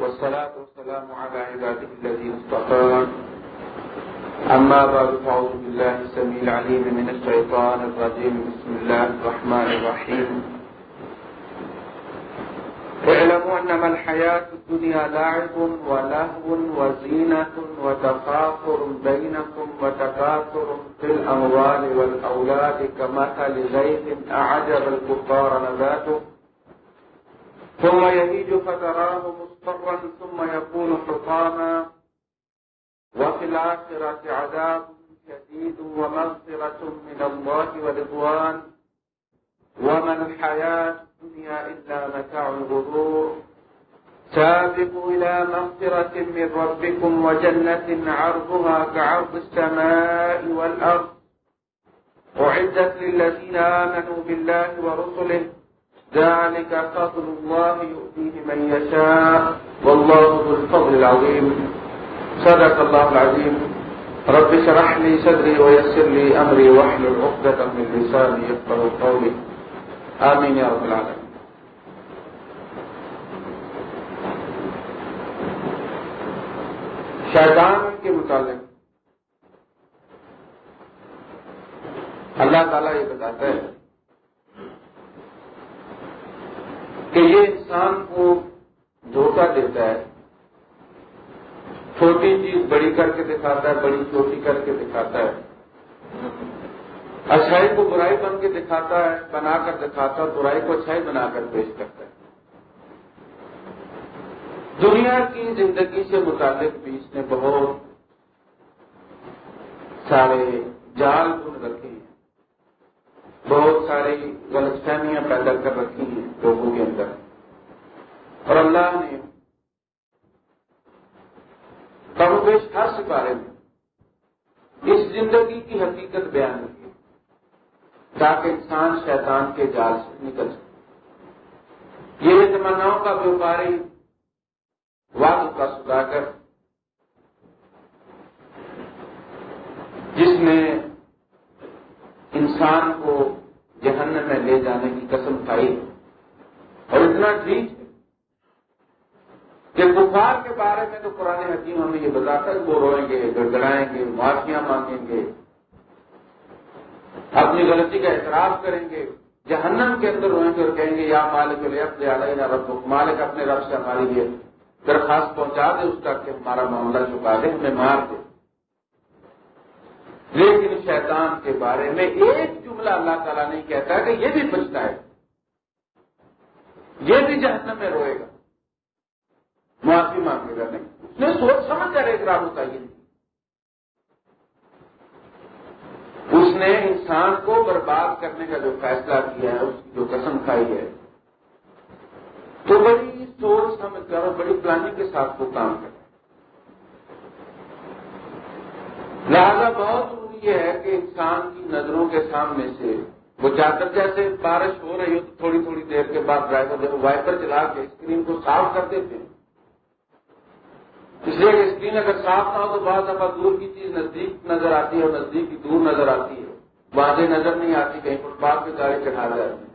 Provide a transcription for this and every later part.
والصلاة والسلام على عباده الذين اصطفى. أما بعد، فأعوذ بالله السميع العليم من الشيطان الرجيم. بسم الله الرحمن الرحيم. اعلموا أنما الحياة الدنيا لعب ولهو وزينة وتفاخر بينكم وتكاثر في الأموال والأولاد كمثل غيث أعجب الكفار نباته. ثم يهيج فتراه مصفرا ثم يكون حطاما وفي الآخرة عذاب شديد ومغفرة من الله ورضوان. وما الحياة الدنيا إلا متاع الغرور. سابقوا إلى مغفرة من ربكم وجنة عرضها كعرض السماء والأرض. أعدت للذين آمنوا بالله ورسله ذلك فضل الله يؤتيه من يشاء. والله ذو الفضل العظيم. صدق الله العظيم. رب شرح لي صدري ويسر لي أمري واحلل عقدة من لساني يفقه قولي. آمين يا رب العالمين. شیطان کے متعلق اللہ تعالیٰ یہ بتاتا ہے کہ یہ انسان کو دھوکہ دیتا ہے۔ چھوٹی چیز بڑی کر کے دکھاتا ہے، بڑی چھوٹی کر کے دکھاتا ہے۔ اچھائی کو برائی بن کے دکھاتا ہے، بنا کر دکھاتا ہے برائی کو اچھائی بنا کر پیش کرتا ہے۔ دنیا کی زندگی سے متعلق بھی اس نے بہت سارے جال بن رکھے۔ بہت ساری غلط فہمیاں پیدا کر رکھی ہیں لوگوں کے اندر۔ اور اللہ نے بیش ہر سپارے میں۔ اس زندگی کی حقیقت بیان کی تاکہ انسان شیطان کے جال سے نکل سکے۔ یہ تمناؤں کا بیوپاری وقت کا سدا کر۔ جس نے انسان کو جہنم میں لے جانے کی قسم کھائی۔ اور اتنا ٹھیک ہے کہ بخار کے بارے میں تو قرآن حکیم ہمیں یہ بتاتا ہے، وہ روئیں گے، گڑگڑائیں گے، معافیاں مانگیں گے۔ اپنی غلطی کا اعتراف کریں گے، جہنم کے اندر روئیں گے اور کہیں گے، یا مالک زیادہ رب مالک اپنے رب سے ہماری لیے درخواست پہنچا دے، اس کا کہ ہمارا معاملہ چکا دے، ہمیں مار دے۔ لیکن شیطان کے بارے میں ایک جملہ اللہ تعالیٰ نہیں کہتا کہ یہ بھی بچتا ہے۔ یہ بھی جہنم میں روئے گا۔ معافی مانگے گا نہیں۔ اس نے سوچ سمجھ کر ایک ہوتا یہ اس نے انسان کو برباد کرنے کا جو فیصلہ کیا ہے، اس کی جو قسم کھائی ہے، تو بڑی سوچ سمجھ کر اور بڑی پلاننگ کے ساتھ وہ کام کرے۔ لہذا بہت یہ ہے کہ انسان کی نظروں کے سامنے سے، وہ چادر جیسے بارش ہو رہی ہو تو تھوڑی تھوڑی دیر کے بعد ڈرائیور جب وائپر چلا کے اسکرین کو صاف کر دیتے ہیں۔ اس لیے کہ اسکرین اگر صاف نہ ہو تو بعض دفعہ دور کی چیز نزدیک نظر آتی ہے اور نزدیک کی دور نظر آتی ہے۔ واضح نظر نہیں آتی، کہیں فٹ پاتھ پہ گاڑی چڑھا جاتی ہے۔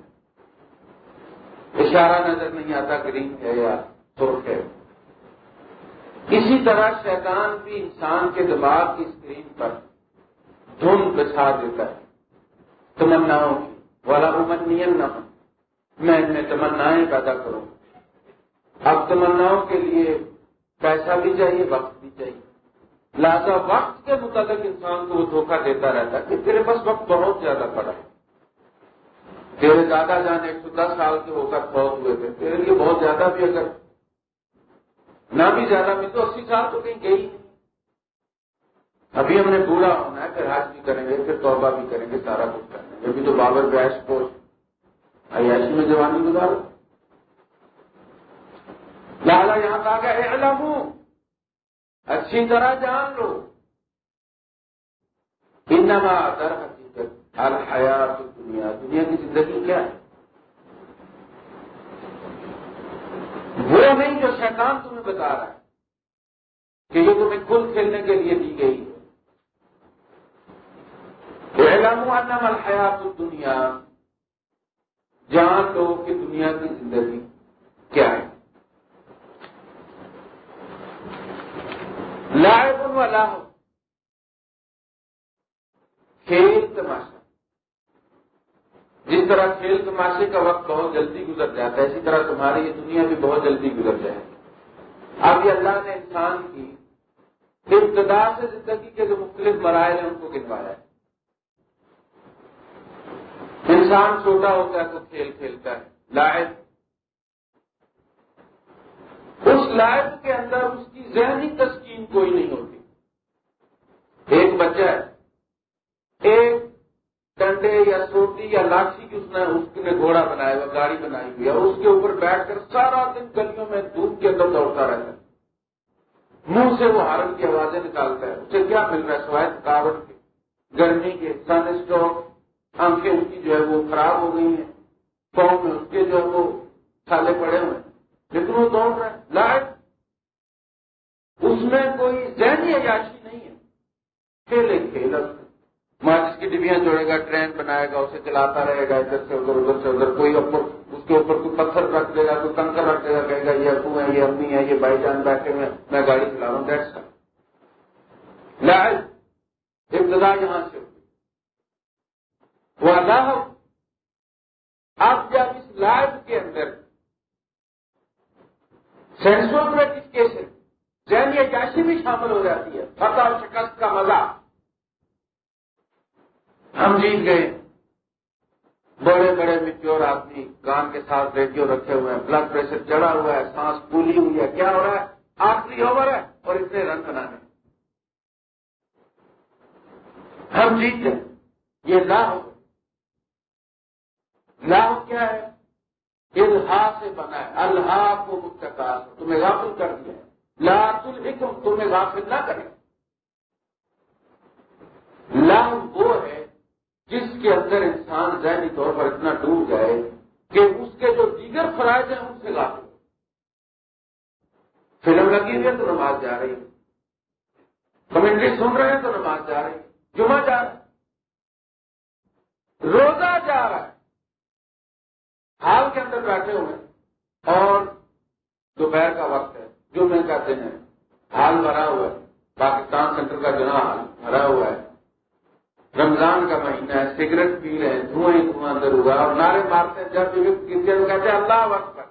اشارہ نظر نہیں آتا گرین ہے یا سرخ ہے۔ اسی طرح شیطان بھی انسان کے دماغ کی اسکرین پر دھن بچھا دیتا ہے۔ تمناؤں کی۔ والا امن نہ ہو میں ان میں تمنائیں پیدا کروں۔ اب تمناؤں کے لیے پیسہ بھی چاہیے، وقت بھی چاہیے۔ لہذا وقت کے متعلق انسان کو وہ دھوکہ دیتا رہتا ہے کہ تیرے پاس وقت بہت زیادہ پڑا ہے۔ تیرے دادا جان ایک سو دس سال کے ہو کر بہت ہوئے تھے۔ تیرے لیے بہت زیادہ بھی اگر نہ بھی زیادہ بھی تو اسی سال تو کہیں گئی۔ ابھی ہم نے بوڑھا ہونا ہے پھر حج بھی کریں گے، پھر توبہ بھی کریں گے، سارا کچھ کریں گے۔ ابھی تو بابر بیش کو عیاشی میں جوانی گزارو۔ لالا یہاں کہا کہ علم اچھی طرح جان لو۔ انما در حقیقت الحیات دنیا دنیا کی زندگی کیا ہے؟ وہ نہیں جو شیطان تمہیں بتا رہا ہے کہ یہ تمہیں کل کھیلنے کے لیے دی گئی۔ الحیات دنیا جہاں لوگوں کی دنیا کی زندگی کیا ہے۔ لائب والا کھیل تماشا۔ جس طرح کھیل تماشے کا وقت بہت جلدی گزر جاتا ہے، اسی طرح تمہاری یہ دنیا بھی بہت جلدی گزر جائے اب یہ اللہ نے انسان کی ابتدا سے زندگی کے جو مختلف مراحل ہیں، ان کو گنوایا ہے۔ انسان چھوٹا ہوتا ہے تو کھیل کھیلتا ہے۔ لائب اس لائف کے اندر اس کی ذہنی تسکین کوئی نہیں ہوتی۔ ایک بچہ ہے۔ ایک ڈنڈے یا سوٹی یا لاٹھی کی اس نے اس نے گھوڑا بنایا ہوا، گاڑی بنائی ہوئی اور اس کے اوپر بیٹھ کر سارا دن گلیوں میں دودھ کے اندر دوڑتا رہتا ہے۔ منہ سے وہ ہارن کی آوازیں نکالتا ہے۔ اسے کیا مل رہا ہے؟ سوائے تھکاوٹ کے، گرمی کے سن اسٹوک آنکھیں اس کی جو ہے وہ خراب ہو گئی ہیں۔ پاؤں میں اس کے جو ہے وہ چھالے پڑے ہوئے لیکن وہ دوڑ رہا ہے لائٹ اس میں کوئی ذہنی عیاشی نہیں ہے۔ کھیلے کھیل ماچس کی ڈبیاں جوڑے گا، ٹرین بنائے گا، اسے چلاتا رہے گا، ادھر سے ادھر ادھر سے ادھر، کوئی اوپر اس کے اوپر کوئی پتھر رکھ دے گا، کوئی کنکر رکھ دے گا، کہے گا، یہ ابو ہے یہ امی ہے یہ بھائی جان بیٹھے ہوئے میں گاڑی چلا رہا ہوں ڈیٹ سر لائٹ ابتدا یہاں سے۔ وہ اللہ اب جب اس لائف کے اندر سینسور میں کس کیس ذہنی کیسی بھی شامل ہو جاتی ہے فتح اور شکست کا مزہ، ہم جیت گئے۔ بڑے بڑے میچور آدمی کان کے ساتھ ریڈیو رکھے ہوئے ہیں بلڈ پریشر چڑھا ہوا ہے، سانس پولی ہوئی ہے، کیا ہو رہا ہے؟ آخری اوور ہے اور اتنے رن بنانے۔ ہم جیت گئے۔ یہ لاہ لاہ کیا ہے؟ الحا سے بنا ہے اللہ کو متقاس تمہیں غافل کر دیا لا الحکم تمہیں غافل نہ کرے لم وہ ہے جس کے اندر انسان ذہنی طور پر اتنا ڈوب جائے کہ اس کے جو دیگر فرائض ہیں، ان سے غافل فلم لگی ہوئی ہے تو نماز جا رہی کمنٹری سن رہے ہیں تو نماز جا رہی جمعہ جا رہا روزہ جا رہا ہے۔ حال کے اندر بیٹھے ہوئے اور دوپہر کا وقت ہے جو میں کہتے ہیں حال بھرا ہوا ہے۔ پاکستان سینٹر کا جنا حال بھرا ہوا ہے۔ رمضان کا مہینہ ہے، سگریٹ پی رہے ہیں، دھواں دھواں اندر ہوا اور نعرے مارتے ہیں، جب کہتے ہیں جی اللہ وقت پر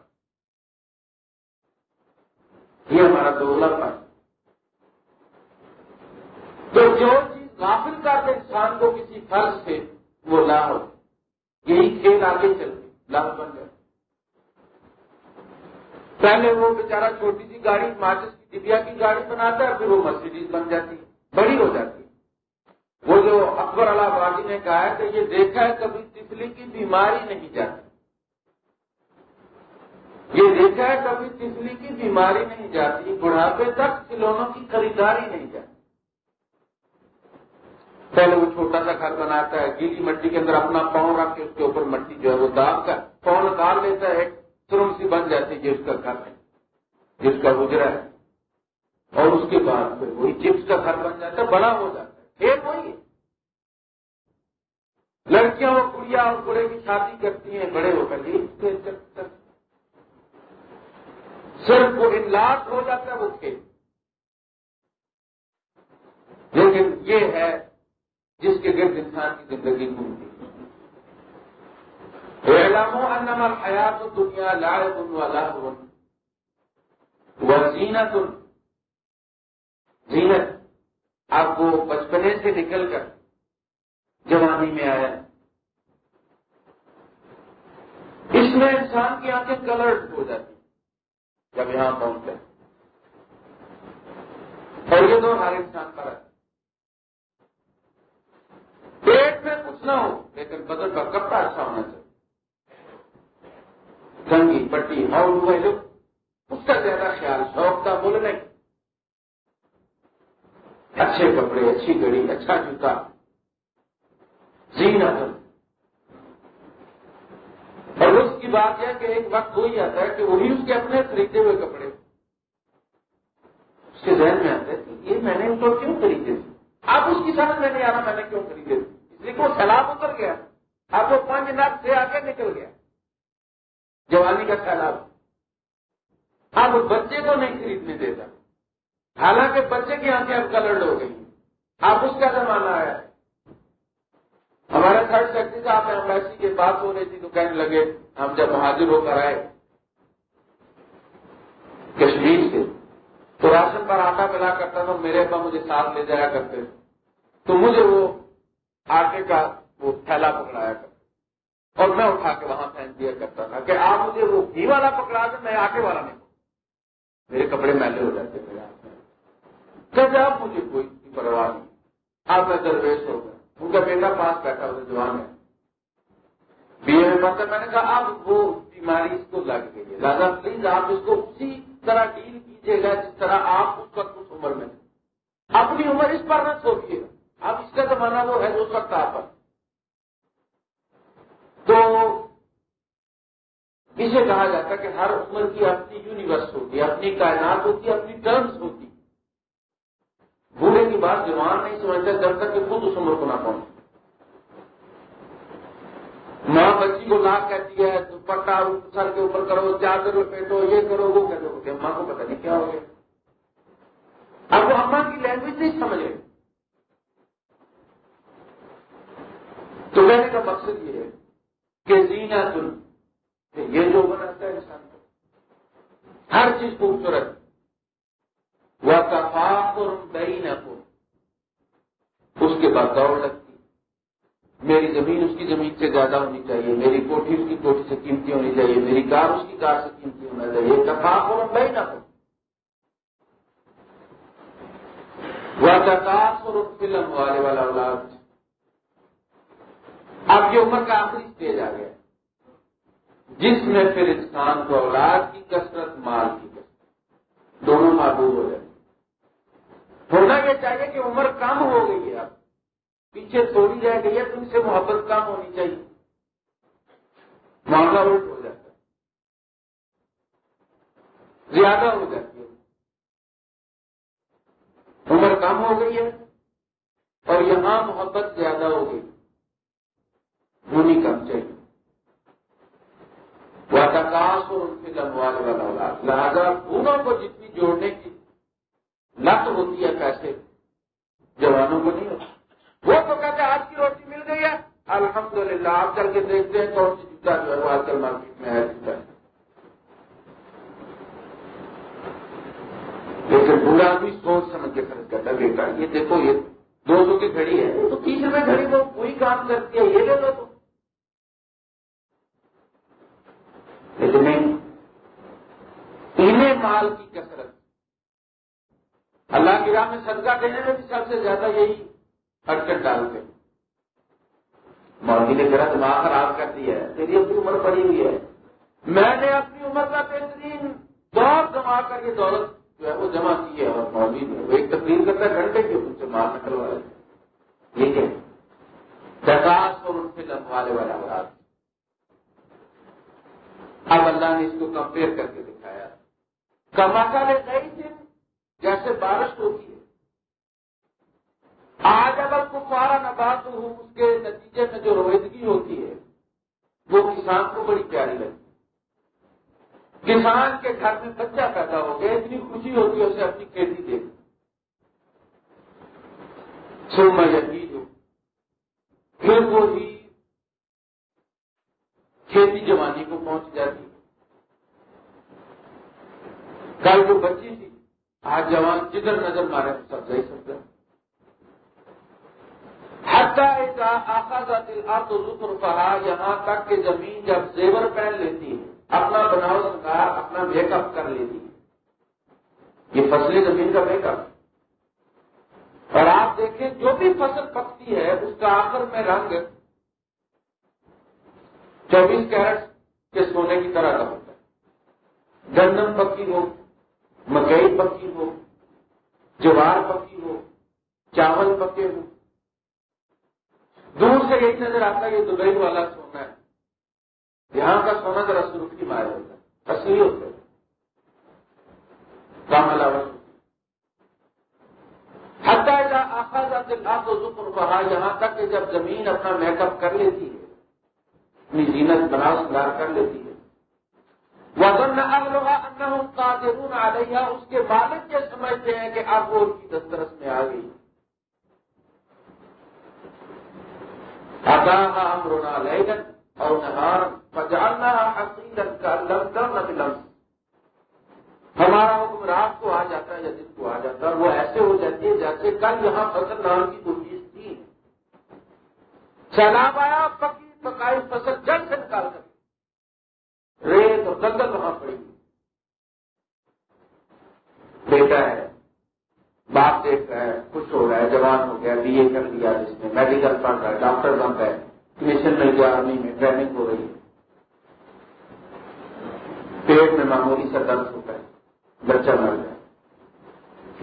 یہ ہمارا دولت ہے۔ تو جو چیز غافل کر انسان کو کسی فرض سے وہ لا ہو، یہی کھیل آگے چلتے لاکھ بن گئے پہلے وہ بیچارہ چھوٹی سی گاڑی ماچس کی ڈبیا کی گاڑی بناتا ہے، پھر وہ مرسیڈیز بن جاتی بڑی ہو جاتی وہ جو اکبر اللہ آبادی نے کہا ہے کہ یہ دیکھا ہے کبھی تفلی کی بیماری نہیں جاتی۔ یہ دیکھا ہے کبھی تفلی کی بیماری نہیں جاتی، بڑھاپے تک کھلونوں کی خریداری نہیں جاتی۔ پہلے وہ چھوٹا سا گھر بناتا ہے، گیلی مٹی کے اندر اپنا پاؤں رکھ کے اس کے اوپر مٹی جو ہے وہ داغ کر پاؤں نکال لیتا ہے ترم سی بن جاتی ہے جس کا گھر ہے، جس کا گزرا ہے۔ اور اس کے بعد پھر وہی چپس کا گھر بن جاتا ہے، بڑا ہو جاتا ہے۔ ایک وہی لڑکیاں اور کڑیاں اور بڑے کی شادی کرتی ہیں، بڑے ہو کر صرف وہ لاکھ ہو جاتا ہے، اس کے۔ لیکن یہ ہے جس کے گرد انسان کی زندگی گھومتی انما حیات دنیا لائے بن والا زینت زینت۔ آپ کو بچپنے سے نکل کر جوانی میں آیا۔ اس میں انسان کی آنکھیں کلرڈ ہو جاتی جب یہاں پہنچتے اور یہ تو ہر انسان پر ہے پیٹ میں کچھ نہ ہو، لیکن بدن کا کپڑا اچھا ہونا چاہیے گنگی پٹی ہاؤ ہوئے جو اس کا زیادہ خیال شوق کا بول نہیں۔ اچھے کپڑے، اچھی گڑی اچھا جوتا۔ زینا اور اس کی بات یہ کہ ایک وقت ہو ہی آتا ہے کہ وہی اس کے اپنے خریدے ہوئے کپڑے۔ اس کے ذہن میں آتا ہے کہ یہ میں نے ان کو کیوں خریدے تھے؟ اب اس کی سمجھ میں نہیں آ رہا میں نے کیوں خریدے تھے؟ اس وہ سیلاب اتر گیا۔ اب وہ پانچ لاکھ سے آ کے نکل گیا۔ جوانی کا سیلاب۔ اب بچے کو نہیں خریدنے دیتا۔ حالانکہ بچے کی آنکھیں اب کلرڈ ہو گئی آپ اس کا زمانہ آیا۔ ہمارے تھرڈ سیکٹری صاحب ایمبیسی کی بات ہو رہی تھی تو کہنے لگے، ہم جب حاضر ہو کر آئے کشمیر سے، تو راشن پر آٹا ملا کرتا تھا، میرے ابا مجھے ساتھ لے جایا کرتے۔ تو مجھے وہ آٹے کا وہ تھیلا پکڑایا کرتا اور میں اٹھا کے وہاں پھینک دیا کرتا تھا کہ آپ مجھے وہ گھی والا پکڑا دیں، میں آٹے والا نہیں میرے کپڑے میلے ہو جاتے میرے ہاتھ میں آپ مجھے کوئی پرواہ نہیں۔ آپ میں درویش ہو گئے ان کا بیٹا پاس بیٹھا ہوتا جوان ہے۔ بی اے میں پڑھتا میں نے کہا، اب وہ بیماری اس کو لگ گئی ہے۔ لہٰذا پلیز آپ اس کو اسی طرح ڈیل کیجیے گا، جس طرح آپ اس وقت اس عمر میں اپنی عمر اس پر نہ چھوڑیے گا اب اس کا زمانہ وہ ہے اس وقت آپ تو اسے کہا جاتا کہ ہر عمر کی اپنی یونیورس ہوتی اپنی کائنات ہوتی اپنی ٹرمز ہوتی بوڑھے کی بات جوان نہیں سمجھتا، جب تک کہ خود اس عمر کو نہ پہنچے ماں بچی کو لاکھ کہتی ہے دوپٹا سر کے اوپر کرو، چادر پیٹو، یہ کرو، وہ کرو کہ ماں کو پتہ نہیں کیا ہو گیا۔ اب وہ اما کی لینگویج نہیں سمجھے۔ تو کہنے کا مقصد یہ ہے کہ زینا تم یہ جو بناتا ہے انسان کو، ہر چیز خوبصورت۔ وہ کفاقر بئی نہ اس کے بعد دوڑ لگتی۔ میری زمین اس کی زمین سے زیادہ ہونی چاہیے، میری کوٹھی اس کی کوٹھی سے قیمتی ہونی چاہیے، میری کار اس کی کار سے قیمتی ہونا چاہیے۔ کفاق اور بئی نہ وہ کاس اور فلم والے والا اولاد اب یہ عمر کا آخری اسٹیج آ گیا۔ جس میں پھر انسان کو اولاد کی کثرت، مال کی کثرت، دونوں معبود ہو جائے ہونا یہ چاہیے کہ عمر کم ہو گئی ہے اب۔ پیچھے تھوڑی رہ گئی ہے، تم سے محبت کم ہونی چاہیے۔ معاملہ الٹ ہو جاتا ہے۔ زیادہ ہو جاتی ہے۔ عمر کم ہو گئی ہے اور یہاں محبت زیادہ ہو گئی۔ ہونی کم چاہیے وہ تکاش اور ان سے لمبوانے والا لہٰذا پوروں کو جتنی جوڑنے کی لت ہوتی ہے پیسے، جوانوں کو نہیں ہوتی۔ وہ تو کہتے ہیں، آج کی روٹی مل گئی ہے۔ الحمد للہ آپ چل کے دیکھتے ہیں کون سی جوتا جو ہے وہ آج کل مارکیٹ میں ہے جوتا لیکن برا بھی سوچ سمجھ کے خرچ کرتا ہے یہ دیکھو، یہ دو سو کی گھڑی ہے۔ تو تیس روپے گھڑی وہ کوئی کام کرتی ہے، یہ لے لو تو لیکن نہیں انہیں مال کی کثرت۔ اللہ کی راہ میں صدقہ دینے میں بھی سب سے زیادہ یہی اٹکٹ ڈالتے مولوی نے ذرا دماغ خراب کر دیا ہے، تیری اپنی عمر پڑی ہوئی ہے۔ میں نے اپنی عمر کا بہترین دور جمع کر کے دولت جو ہے وہ جمع کی ہے، اور مولوی نے وہ ایک تقریر کرتا ہے، گھنٹے کے ان سے مار نکلوا رہے ٹھیک ہے دکاس اور ان سے لمبالے والا اولاد اب اللہ نے اس کو کمپیئر کر کے کماکا نے کئی دن جیسے بارش ہوتی ہے۔ آج اگر کفارا نبات ہوں اس کے نتیجے میں جو رویدگی ہوتی ہے، وہ کسان کو بڑی پیاری لگتی کسان کے گھر میں بچہ پیدا ہو گیا، اتنی خوشی ہوتی ہے، اسے اپنی کھیتی دیکھ سو میں یقین ہوں، پھر وہی کھیتی جوانی کو پہنچ جاتی کل جو بچی تھی۔ آج جوان جدھر نظر مارے سب صحیح سمجھا ذکر کہا یہاں تک کہ زمین جب زیور پہن لیتی ہے، اپنا بناؤ سنگار، اپنا میک اپ کر لیتی ہے۔ یہ فصلی زمین کا میک اپ اور آپ دیکھیں، جو بھی فصل پکتی ہے، اس کا آخر میں رنگ چوبیس کیرٹ کے سونے کی طرح کا ہوتا ہے۔ گندم پکی ہو مکئی پکی ہو، جوار پکی ہو، چاول پکے ہو۔ دور سے یہی نظر آتا ہے یہ دبئی والا سونا ہے۔ یہاں کا سونا ذرا سرخ کی مار ہوتا ہے۔ اصلی ہوتا ہے۔ کام علاوہ حتیٰ آخا جاتے لاکھ ذکر کہا یہاں تک کہ جب زمین اپنا میک اپ کر لیتی ہے، اپنی زینت بنا سدھار کر لیتی ہے وزن اغلغا انہم قادرون علیہ اس کے مالک یہ سمجھتے ہیں کہ اب وہ ان کی دسترس میں آ گئی۔ امرنا لیلن اور نہار فجعلنا حقیقا کا لفظ لفظ ہمارا حکم رات کو آ جاتا ہے یا دن کو آ جاتا ہے۔ وہ ایسے ہو جاتی ہے جیسے کل یہاں فصل نام کی کوئی تھی۔ سیلاب آیا پکی پکائی فصل جلد سے نکال کر ریت اور دلدل وہاں پڑی بیٹا ہے، باپ دیکھ رہا ہے، خوش ہو رہا ہے، جوان ہو گیا، بی اے کر لیا جس میں میڈیکل پڑھ رہا ہے، ڈاکٹر بن رہا ہے مشن مل گیا، آرمی میں ٹریننگ ہو رہی ہے۔ پیٹ میں معمولی سا درد ہوتا ہے، بچہ مر گیا۔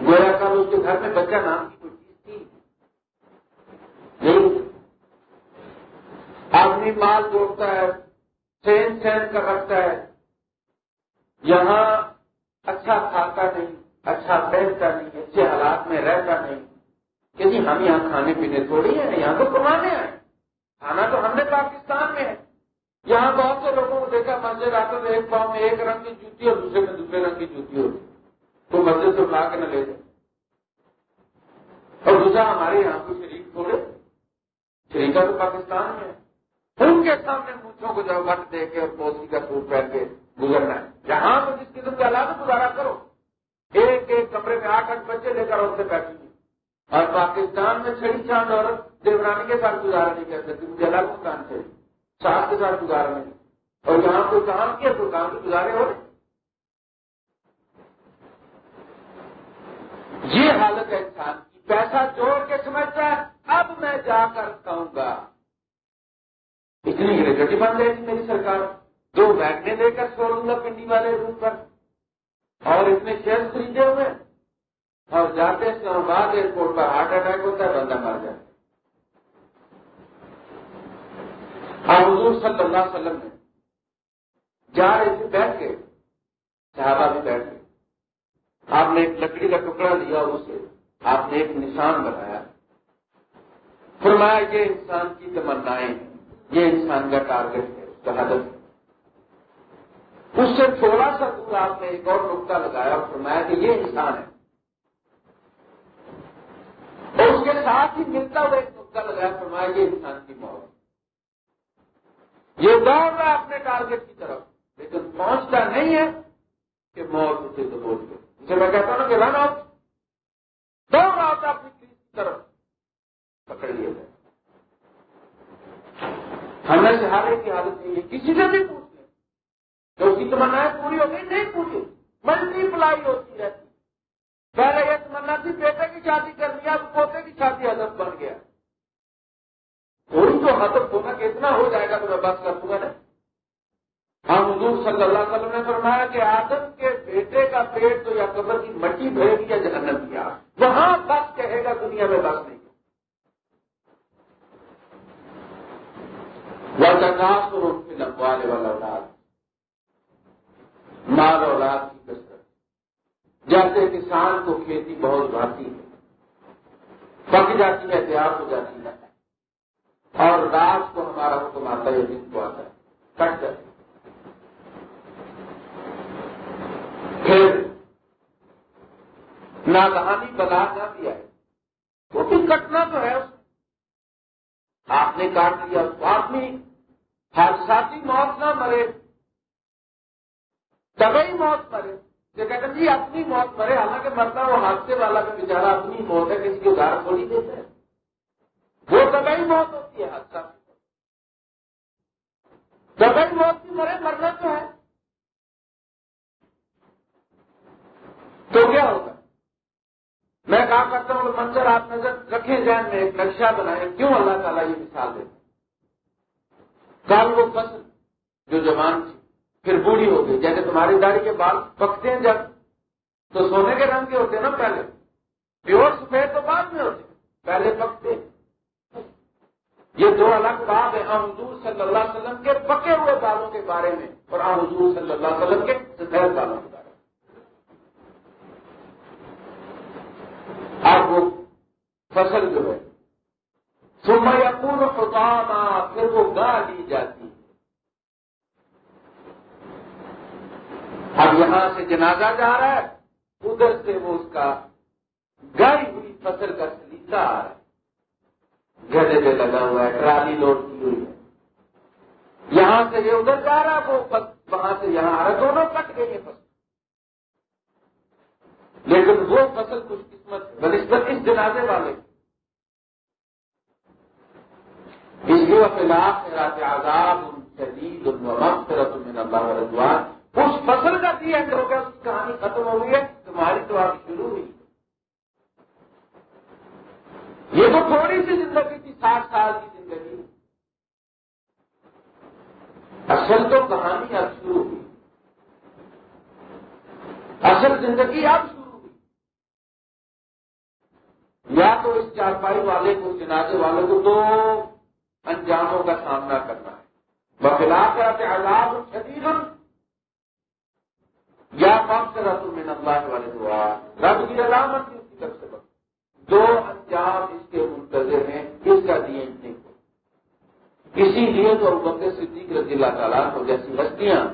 گویا کر اس کے گھر میں بچہ نام کی کوئی چیز تھی؟ نہیں۔ آدمی مال جوڑتا ہے سین سین کر رکھتا ہے۔ یہاں اچھا کھاتا نہیں اچھا پہنتا نہیں، اچھے حالات میں رہتا نہیں۔ کہ جی ہم یہاں کھانے پینے تھوڑی ہیں، یہاں تو کمانے ہیں۔ کھانا تو ہم نے پاکستان میں ہے۔ یہاں بہت سے لوگوں کو دیکھا، مسجد آتا تو ایک پاؤں میں ایک رنگ کی جوتی اور دوسرے میں دوسرے رنگ کی جوتی ہوتی۔ تو مسجد سے اٹھا کے نہ لے جائے اور دوسرا، ہمارے یہاں کو شریف تھوڑے شریفہ تو پاکستان میں ہے۔ ان کے سامنے مونچھوں کو جب وقت دے کے اور پوسی کا سوٹ پہن کے گزرنا ہے۔ جہاں تو جس قسم کے حالات گزارا کرو۔ ایک ایک کمرے میں آٹھ آٹھ بچے لے کر اس سے بیٹھی اور پاکستان میں چھڑی چاند اور دیورانی کے ساتھ گزارا نہیں کر سکتی، مجھے الگ مکان سے ساتھ کے ساتھ گزارا نہیں۔ اور جہاں کوئی کام کیا تو کام کے گزارے ہو۔ رہے یہ حالت ہے انسان کی۔ پیسہ جوڑ کے سمجھتا ہے، اب میں جا کر کہوں گا اتنی گریجوٹی بن جائے گی میری سرکار۔ دو ویگنے دے کر چھوڑوں گا پنڈی والے روم پر۔ اور اتنے شیئر خریدے ہوئے۔ اور جاتے اسلام آباد ایئرپورٹ پر ہارٹ اٹیک ہوتا ہے، بندہ مر جائے اور حضور صلی اللہ علیہ وسلم نے جا رہے تھے، بیٹھ کے صحابہ بھی بیٹھ گئے۔ آپ نے ایک لکڑی کا ٹکڑا لیا اور اسے آپ نے ایک نشان بنایا۔ فرمایا یہ انسان کی تمنائیں یہ انسان کا ٹارگیٹ ہے، اس کا ہدف اس سے تھوڑا سا دور آپ نے ایک اور نقطہ لگایا، اور فرمایا کہ یہ انسان ہے۔ اور اس کے ساتھ ہی ملتا ہوا ایک نقطہ لگایا، فرمایا یہ انسان کی موت۔ یہ دوڑ رہا اپنے ٹارگیٹ کی طرف، لیکن پہنچتا نہیں ہے کہ موت اسے تو بول دے میں کہتا ہوں کہ رن آؤٹ دوڑ رہا ہوتا اپنی کی طرف پکڑ لیا جائے۔ ہمیں سہارے کی حالت نہیں ہے کسی سے بھی پوچھ لیں۔ تو اس کی تمنا پوری ہو گئی، نہیں پوری۔ ملٹی پلائی ہوتی رہتی۔ پہلے یہ تمنا تھی، بیٹے کی شادی کر لیا، اب پوتے کی شادی ہدف بن گیا۔ کوئی تو ہدف ہونا کہ اتنا ہو جائے گا تو میں بس کر دوں گا نا۔ ہم حضور صلی اللہ علیہ وسلم نے فرمایا کہ آدم کے بیٹے کا پیٹ تو یا قبر کی مٹی بھرے گی یا جہنم کیا وہاں بس کہے گا، دنیا میں بس نہیں۔ وہ کو روک کے لمبوانے والا اولاد مال اولاد کی کثرت جیسے کسان کو کھیتی بہت بھاتی ہے۔ پک جاتی ہے، تیار ہو جاتی ہے۔ اور رات کو ہمارا حکم آتا ہے، دن کو آتا ہے۔ کٹ جاتی پھر نہ کہانی بلا ہے۔ وہ بھی کٹنا تو ہے، اس آپ نے کاٹ دیا آدمی حادثاتی موت نہ مرے دبئی موت مرے۔ کہتے جی اپنی موت مرے، حالانکہ مرتا وہ حادثے والا بھی بیچارہ اپنی موت ہے، کسی کو ادار کھولی دیتا ہے۔ وہ دبئی موت ہوتی ہے حادثہ دبئی موت بھی مرے، مرنا تو ہے۔ تو کیا ہوگا میں کہا کرتا ہوں، منظر آپ نظر رکھیں، ذہن میں ایک نقشہ بنائیں۔ کیوں اللہ تعالیٰ یہ مثال دے؟ کل وہ فصل جو جوان تھی، پھر بوڑھی ہو گئی۔ جیسے تمہاری داڑھی کے بال پکتے ہیں جب، تو سونے کے رنگ کے ہوتے ہیں نا پہلے۔ پیور سفید تو بعد میں ہوتے پہلے پکتے یہ دو الگ بات ہے حضور صلی اللہ علیہ وسلم کے پکے ہوئے بالوں کے بارے میں اور حضور صلی اللہ علیہ وسلم کے سفید بالوں کے بارے میں اب وہ فصل جو ہے سمیا پور پھر وہ گا لی جاتی اب یہاں سے جنازہ جا رہا ہے، ادھر سے وہ اس کا گائی ہوئی فصل کا سلیقہ آ رہا ہے۔ گدے پہ لگا ہوا ہے، ٹرالی لوڈ کی ہوئی ہے۔ یہاں سے یہ ادھر جا رہا ہے، وہ وہاں سے یہاں آ رہا دونوں کٹ گئے فصل۔ لیکن وہ فصل خوش قسمت بنسبت اس جنازے والے اس لیے خلاف آزاد ان شدید من اللہ رضوان اس فصل کا دیا جو کہ اس کی کہانی ختم ہو گئی ہے تمہاری تو آپ شروع ہوئی۔ یہ تو تھوڑی سی زندگی تھی، ساٹھ سال کی زندگی۔ اصل تو کہانی اب شروع ہوئی۔ اصل زندگی اب شروع یا تو اس چارپائی والے کو، جنازے والے کو دو انجاموں کا سامنا کرنا ہے۔ بخلاف عذاب شدید یا کم سے رسول میں اللہ والے دعا رب کی علامت کی اس کی طرف سے دو انجام اس کے منتظر ہیں کس کا دیے نہیں۔ کو اسی لیے تو بکر صدیق رضی اللہ تعالیٰ کو جیسی ہستیاں،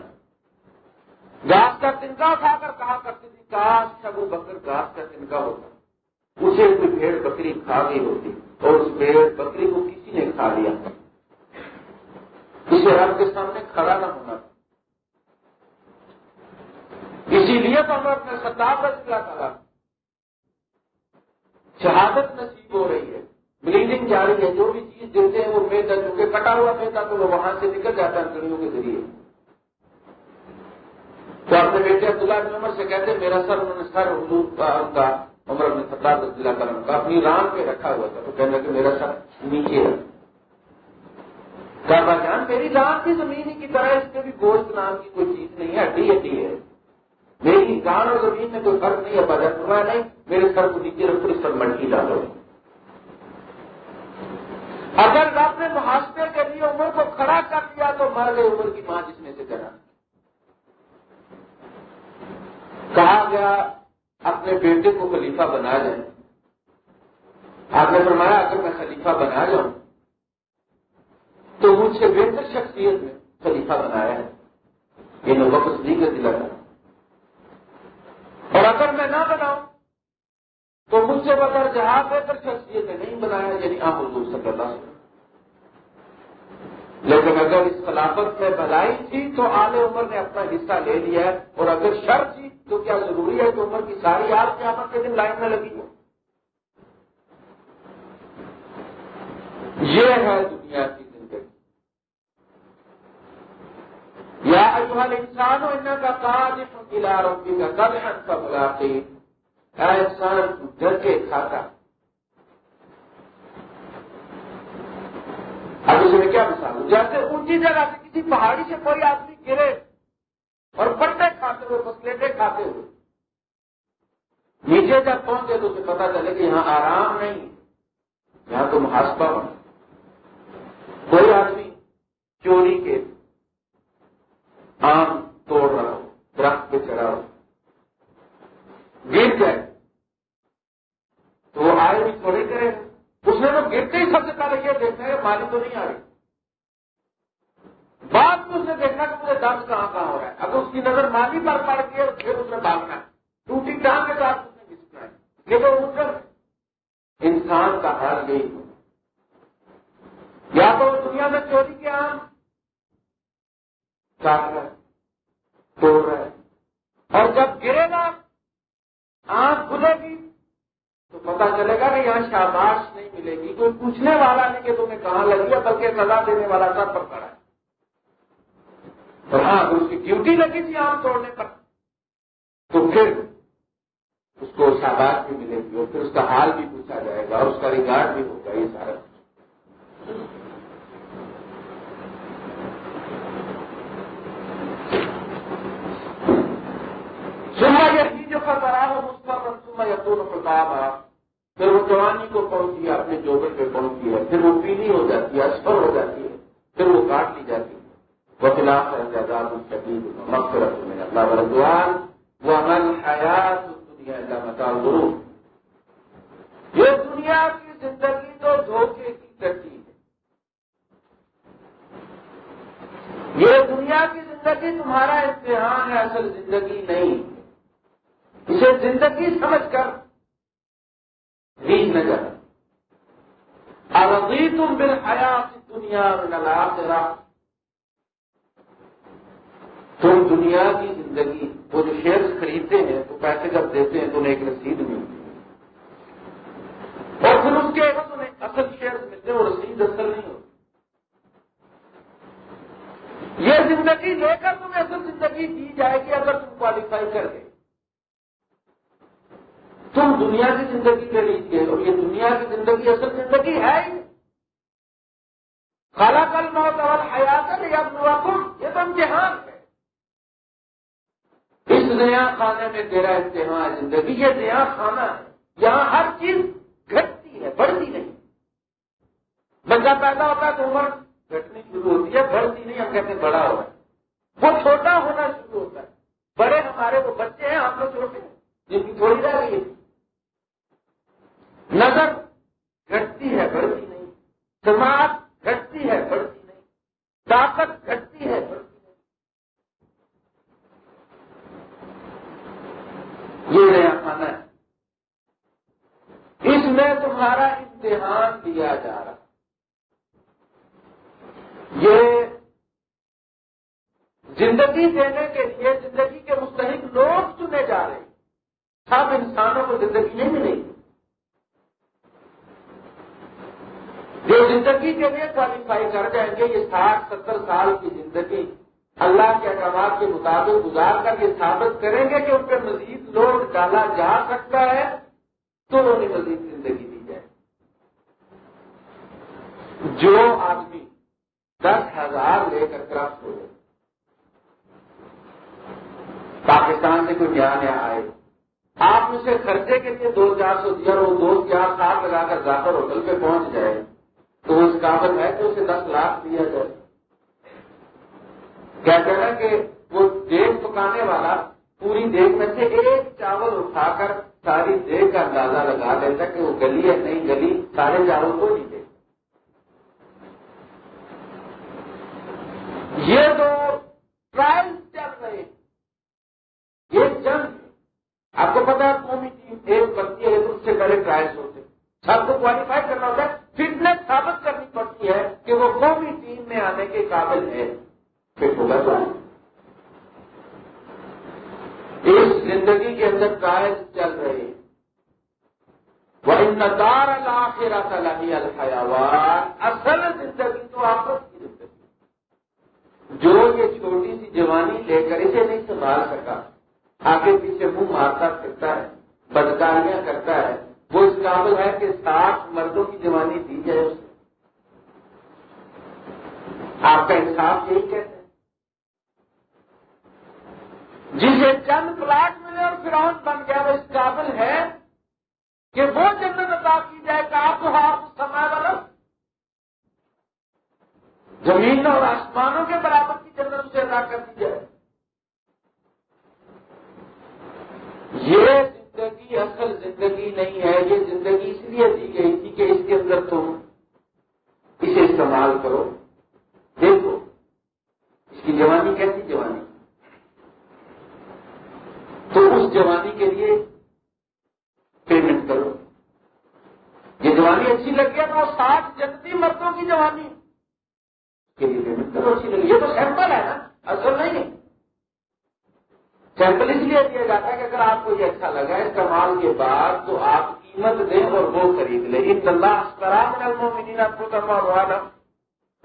گاس کا تنکا اٹھا کر کہا کرتی تھی، کاش شب بکر گاس کا تنکا ہوتا۔ اسے کوئی بھیڑ بکری کھا گئی ہوتی اور اس بھیڑ بکری کو کسی نے کھا لیا؟ اسے رب کے سامنے کھڑا نہ ہونا۔ اسی لیے تو ہمیں اپنے ستاب کا کرا شہادت نصیب ہو رہی ہے۔ بلیڈنگ جاری ہے، جو بھی چیز دیتے ہیں وہ میدا چونکہ کٹا ہوا میدا تو وہ وہاں سے نکل جاتا ہے کڑیوں کے ذریعے۔ تو اپنے بیٹے عبداللہ عمر سے کہتے میرا سر انہوں نے سر حضور کا عمر اپنے سردار ضلع کرم کا اپنی ران پہ رکھا ہوا تھا، تو کہنے کہ میرا سر نیچے ہے۔ کہا جان، میری ران کی زمین کی طرح اس کے بھی گوشت نام کی کوئی چیز نہیں ہے، ہڈی ہڈی ہے۔ میری جان اور زمین میں کوئی فرق نہیں ہے بجٹ ہوا نہیں، میرے سر کو نیچے رکھو، اس پر مٹکی ڈالو۔ اگر رب نے محاسبے کے لیے عمر کو کھڑا کر دیا، تو مر گئے عمر کی ماں جس میں سے کرا کہا گیا اپنے بیٹے کو خلیفہ بنا جائیں آپ نے فرمایا، اگر میں خلیفہ بنا جاؤں، تو مجھ سے بہتر شخصیت میں خلیفہ بنایا ہے۔ یہ نوبت نہیں کا دلا تھا اور اگر میں نہ بناؤں، تو مجھ سے بغیر جہاں بہتر شخصیت ہے نہیں بنایا یعنی آپ حضور سے کرتا لیکن اگر اس خلافت میں بھلائی تھی، تو آل عمر نے اپنا حصہ لے لیا ہے۔ اور اگر شر تھی تو کیا ضروری ہے کہ عمر کی ساری آپ کے آمد کے دن لائن میں لگی ہو؟ یہ ہے دنیا کی زندگی۔ یا اجمل انسان ہو ان کا کاج قلعہ روپی کا کل حد کا ملاقی انسان ڈر کے کھاتا۔ اب اس میں کیا مثال ہو جیسے اونچی جگہ سے کسی پہاڑی سے کوئی آدمی گرے۔ اور بڑے کھاتے ہوئے پسلیٹے کھاتے ہوئے۔ نیچے جب پہنچے تو اسے پتا چلے کہ یہاں آرام نہیں، یہاں تو محاسبہ کوئی آدمی چوری کے آم توڑ رہا ہو، درخت پہ چڑھا ہو گر گئے تو وہ آئے بھی تھوڑے کرے۔ اس نے تو گرتے ہی سب سے پہلے یہ دیکھنا ہے مالی تو نہیں آ رہی بعد میں اس نے دیکھا کہ مجھے درد کہاں کہاں ہو رہا ہے۔ اگر اس کی نظر مالی پر پڑ گئی اور پھر اس نے بھاگنا۔ ٹوٹی ٹانگ کے ساتھ اس نے گھسنا ہے۔ لیکن اس کا انسان کا حال یہی ہو یا تو دنیا میں چوری کے آم کاٹ رہا توڑ رہا اور جب گرے گا، آنکھ کھلے گی، تو پتا چلے گا کہ یہاں شاباش نہیں ملے گی۔ کوئی پوچھنے والا نہیں کہ تمہیں کہاں لگی ہے، بلکہ سزا دینے والا سب پر پڑا ہے۔ ہاں اس کی ڈیوٹی لگی تھی آم توڑنے پر۔ تو پھر اس کو شاباش بھی ملے گی اور پھر اس کا حال بھی پوچھا جائے گا اور اس کا ریکارڈ بھی ہوگا یہ سارا۔ سما یہ جو کرا ہو اس کا پھر وہ جوانی کو پہنچی ہے اپنے جوبر پہ پہنچی ہے پھر وہ پیلی ہو جاتی ہے اسفر ہو جاتی ہے، پھر وہ کاٹ لی جاتی ہے۔ وخلاف الجزاء الشديد مغفرة من الله ورضوان ومن حیات الدنیا الا متاع الغرور. یہ دنیا کی زندگی تو دھوکے کی کرتی ہے۔ یہ دنیا کی زندگی تمہارا امتحان ہے، اصل زندگی نہیں۔ اسے زندگی سمجھ کر ریچ نظر ابھی تم بل حیات دنیا نلا تم دنیا کی زندگی وہ جو شیئر خریدتے ہیں، تو پیسے جب دیتے ہیں، تو انہیں ایک رسید ملتی ہے۔ اور پھر اس کے بعد انہیں اصل شیئر ملتے ہیں، وہ رسید اصل نہیں ہوتی۔ یہ زندگی لے کر تمہیں اصل زندگی دی جائے گی اگر تم کوالیفائی کر گئے۔ تم دنیا کی زندگی کے لیجیے اور یہ دنیا کی زندگی اصل زندگی ہے ہی۔ خالہ کل موت اور حیات یا یہ تو امتحان ہے اس نیا کھانے میں تیرا امتحان زندگی یہ نیا کھانا ہے یہاں ہر چیز گھٹتی ہے، بڑھتی نہیں۔ بچہ پیدا ہوتا ہے تو عمر گھٹنی شروع ہوتی ہے، بڑھتی نہیں، ہم کہتے ہیں بڑا ہوا ہے وہ چھوٹا ہونا شروع ہوتا ہے۔ بڑے ہمارے وہ بچے ہیں، ہم لوگ چھوٹے ہیں۔ جن کی تھوڑی رہ رہی ہے۔ نظر گھٹتی ہے، بڑھتی نہیں۔ سماج گھٹتی ہے، بڑھتی نہیں۔ طاقت گھٹتی ہے، بڑھتی نہیں کھانا ہے۔ اس میں تمہارا امتحان دیا جا رہا یہ زندگی دینے کے لیے زندگی کے مستحق لوگ چنے جا رہے ہیں۔ سب انسانوں کو زندگی نہیں ملے گی۔ جو زندگی کے لیے کوالیفائی کر جائیں گے، یہ ساٹھ ستر سال کی زندگی اللہ کے احکامات کے مطابق گزار کر یہ ثابت کریں گے کہ ان پہ مزید لوگ ڈالا جا سکتا ہے، تو انہیں مزید زندگی دی جائے۔ جو آدمی دس ہزار لے کر کرافٹ ہو جائے، پاکستان سے کوئی نیا نیا آئے، آپ اسے خرچے کے لیے دو چار سو دیا وہ دو چار سال لگا کر جا کر ہوٹل پہ پہنچ جائے، تو اس قابل ہے کہ اسے دس لاکھ دیا جائے۔ کہتے ہیں کہ وہ دیکھ پکانے والا پوری دیکھ میں سے ایک چاول اٹھا کر ساری دیکھ کا اندازہ لگا دیتا کہ وہ گلی ہے، نہیں گلی، سارے چاول کو نہیں دے یہ تو ٹرائل چل رہے یہ جنگ آپ کو پتا ہے قومی ٹیم ایک بنتی ہے اس سے پہلے ٹرائلس ہوتے سب کو کوالیفائی کرنا ہوتا ہے۔ فٹنس ثابت کرنی پڑتی ہے کہ وہ قومی ٹیم میں آنے کے قابل ہے۔ پھر ہوگا تو اس زندگی کے اندر قائد چل رہے ہیں۔ وہ ندار اللہ صلاحی الحیوان اصل زندگی تو آپ کی زندگی۔ جو یہ چھوٹی سی جوانی لے کر اسے نہیں سنبھال سکا، آگے پیچھے منہ مارتا پھرتا ہے، بدکاریاں کرتا ہے۔ وہ اس قابل ہے کہ سات مردوں کی جوانی دی جائے اسے آپ کا انصاف یہی کہتے ہیں چند پلاٹ ملے اور فرون بن گیا وہ اس قابل ہے کہ وہ جنت ادا کی جائے کہ آپ کو آپ سما والا زمین اور آسمانوں کے برابر کی جنت اسے ادا کر دی جائے۔ یہ زندگی اصل زندگی نہیں ہے، یہ زندگی اس لیے دی گئی تھی کہ اس کے اندر تم اسے استعمال کرو۔ دیکھو، اس کی جوانی کیسی جوانی؟ اس جوانی کے لیے پیمنٹ کرو۔ یہ جوانی اچھی لگ گیا تو وہ سات جنتی مردوں کی جوانی کے لیے پیمنٹ کرو، اچھی لگی۔ یہ تو سیمپل ہے نا، اصل نہیں ہے۔ سیمپل اس لیے دیا جاتا ہے کہ اگر آپ کو یہ اچھا لگا استعمال کے بعد تو آپ قیمت دیں اور وہ خرید لیں۔ ان اللہ کرام مومن آپ کو کروا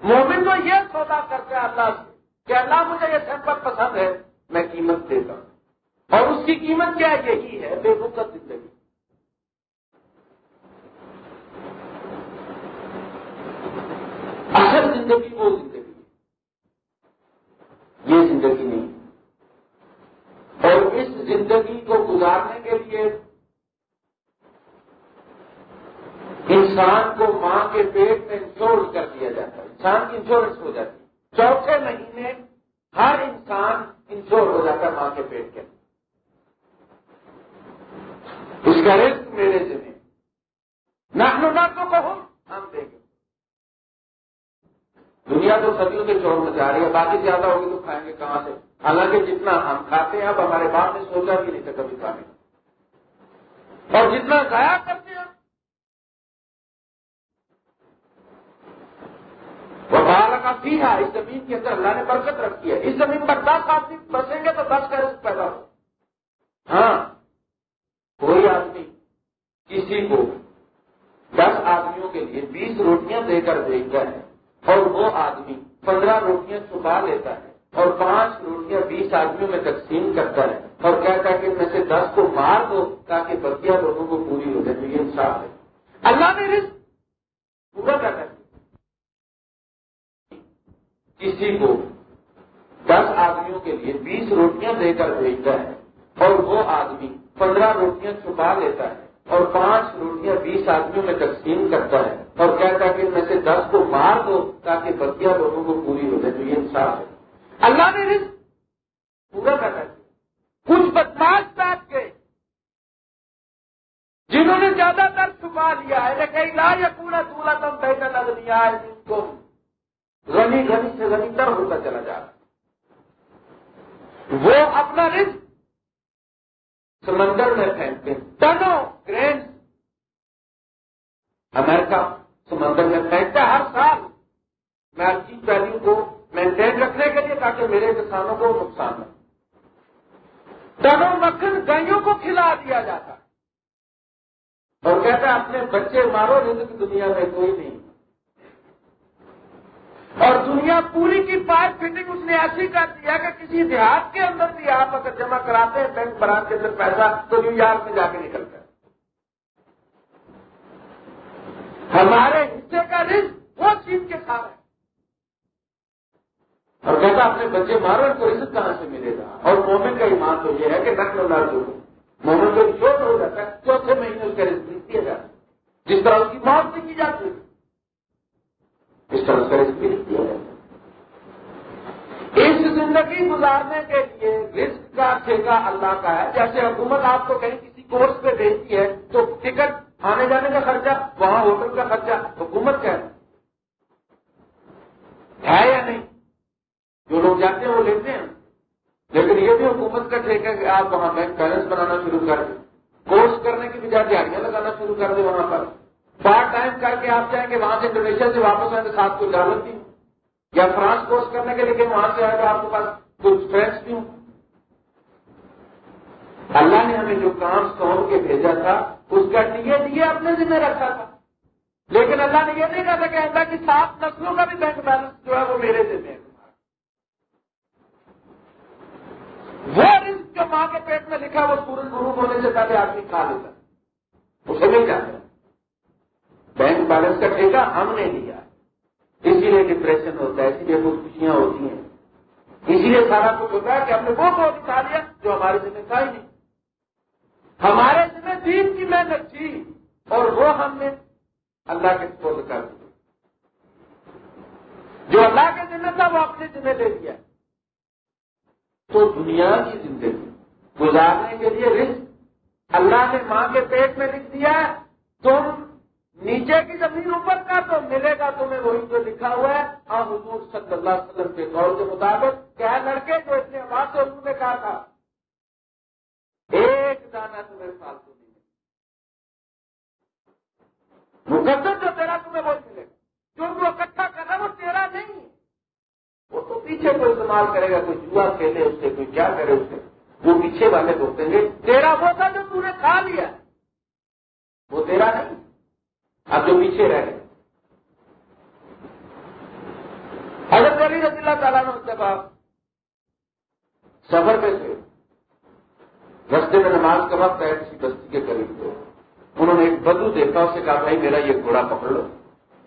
مومن تو یہ سودا کرتے ہیں اللہ سے کہ اللہ مجھے یہ سیمپل پسند ہے، میں قیمت دیتا ہوں۔ اور اس کی قیمت کیا یہی ہے؟ بے بکت زندگی۔ اصل زندگی وہ زندگی یہ زندگی نہیں۔ اور اس زندگی کو گزارنے کے لیے انسان کو ماں کے پیٹ میں انشور کر دیا جاتا ہے۔ انسان کی انشورنس ہو جاتی ہے۔ چوتھے مہینے ہر انسان انشور ہو جاتا ہے ماں کے پیٹ کے۔ اندر اس کا رسک میرے ذمہ نہ کہو ہم دیں گے دنیا تو صدیوں سے چور میں جا رہی ہے، باقی زیادہ ہوگی تو کھائیں گے کہاں سے؟ حالانکہ جتنا ہم کھاتے ہیں، اب ہمارے باپ نے سوچا بھی نہیں تھا کبھی کھانے اور جتنا ضائع کرتے ہیں۔ وہ بارہ کا بھی ہے اس زمین کے اندر اللہ نے برکت رکھی ہے۔ اس زمین پر دس آدمی بسیں گے تو دس کا رسک پیدا ہو۔ ہاں۔ کسی کو دس آدمیوں کے لیے بیس روٹیاں دے کر دیکھتا ہے اور وہ آدمی پندرہ روٹیاں چھپا لیتا ہے اور پانچ روٹیاں بیس آدمیوں میں تقسیم کرتا ہے اور کہتا ہے کہ میں سے دس کو مار دو تاکہ بکیا لوگوں کو پوری ہو جائے یہ انصاف ہے۔ اللہ نے رزق پورا کرنا کسی کو دس آدمیوں کے لیے بیس روٹیاں دے کر بھیجتا ہے اور وہ آدمی پندرہ روٹیاں چھپا لیتا ہے۔ اور پانچ روٹیاں بیس آدمیوں میں تقسیم کرتا ہے اور کہتا ہے کہ ان میں سے دس کو مار دو تاکہ بتیا لوگوں کو پوری ہو جائے، تو یہ انصاف ہے۔ اللہ نے رزق پورا کرنا چاہیے کچھ بدماش بیٹھ کے جنہوں نے زیادہ تر چھپا لیا ہے کہیں لا یا پورا دولہ تم۔ بیٹھا لگ لیا ہے جن کو غنی غنی سے غنی تر ہوتا چلا جا رہا وہ اپنا رزق سمندر میں پھینکتے ہیں۔ ٹنوں گرینڈ امریکہ سمندر میں پھینکتا ہر سال۔ میں کی ویلو کو مینٹین رکھنے کے لیے تاکہ میرے کسانوں کو نقصان نہ ٹنوں مکھن گائیوں کو کھلا دیا جاتا۔ اور کہتا ہے اپنے بچے مارو کی دنیا میں کوئی نہیں۔ اور دنیا پوری کی پائپ فٹنگ اس نے ایسی کر دیا کہ کسی دیہات کے اندر بھی آپ اگر جمع کراتے ہیں، بینک برانچ کے اندر پیسہ، تو نیو یارک میں جا کے نکلتا ہے ہمارے حصے کا رزق وہ چیز کے ہے۔ اور کہتا اپنے بچے مارو ان کو رزق کہاں سے ملے گا؟ اور مومن کا ایمان تو یہ ہے کہ نقل لڑ جو مومن کو چھوٹ ہو جاتا ہے، چوتھے مہینے اس کا رزق دیا جاتا۔ جس طرح اس کی موت سے کی جاتی ہے، اس طرح سے رزق دیا جاتا۔ اس زندگی گزارنے کے لیے رزق کا ٹھیکہ اللہ کا ہے۔ جیسے حکومت آپ کو کہیں کسی کورس پہ بھیجتی ہے، تو ٹکٹ آنے جانے کا خرچہ وہاں ہوٹل کا خرچہ حکومت کا ہے یا نہیں جو لوگ جاتے ہیں وہ لیتے ہیں لیکن یہ بھی حکومت کا ٹھیک ہے کہ آپ وہاں بینک بیلنس بنانا شروع کر دیں۔ کورس کرنے کی بجائے دیہڑیاں لگانا شروع کر دیں وہاں پر۔ پارٹ ٹائم کر کے آپ چاہیں کہ وہاں سے انڈونیشیا سے واپس آئیں تو ساتھ کو اجازت دی یا فرانس کورس کرنے کے لیے وہاں سے آئے تو آپ کے پاس کچھ فرینڈس بھی۔ ہوں اللہ نے ہمیں جو کام سونپ کے بھیجا تھا، اس کا ڈی اے اپنے ذمہ رکھا تھا۔ لیکن اللہ نے یہ نہیں کہا تھا کہ اللہ کی سات نسلوں کا بھی بینک بیلنس جو ہے وہ میرے ذمہ ہے۔ وہ رزق جو ماں کے پیٹ میں لکھا وہ سورج غروب ہونے سے پہلے آدمی کھا لیتا اسے نہیں جاتا بینک بیلنس کا ٹھیکہ ہم نے لیا۔ اسی لیے ڈپریشن ہوتا ہے، اسی لیے بہت خوشیاں ہوتی ہیں۔ اسی لیے سارا کچھ ہوتا ہے کہ ہم نے وہ بہت کھا لیا جو ہمارے ذمہ تھا ہی نہیں۔ ہمارے ذمہ دین کی محنت تھی اور وہ ہم نے اللہ کے سپورٹ کر دی جو اللہ کے ذمہ تھا، وہ اپنے ذمہ لے لیا۔ تو دنیا کی زندگی، گزارنے کے لیے رزق۔ اللہ نے ماں کے پیٹ میں لکھ دیا تم نیچے کی زمین اوپر کا تو ملے گا تمہیں وہی جو لکھا ہوا ہے۔ اور حضور صلی اللہ علیہ وسلم کے دور کے مطابق کیا لڑکے جو اتنے آواز سے حضور نے کہا تھا، ایک دانا تمہیں فالتو نہیں مقدس جو تیرا تمہیں وہی ملے گا۔ جو وہ اکٹھا کر رہا وہ تیرا نہیں وہ تو پیچھے کوئی استعمال کرے گا، کوئی جوا کھیلے اس سے، کوئی کیا کرے اس سے؟ وہ پیچھے والے بولتے گے تیرا وہ تھا جو تم نے کھا لیا۔ وہ تیرا نہیں۔ اب جو پیچھے رہ گئے۔ حضرت علی رضی اللہ تعالیٰ نے اس کے بعد سفر پہ تھے، رستے میں نماز کا وقت ہے کسی بستی کے قریب تو، انہوں نے ایک بدو دیکھا اسے کہا، بھائی، میرا یہ گھوڑا پکڑ لو۔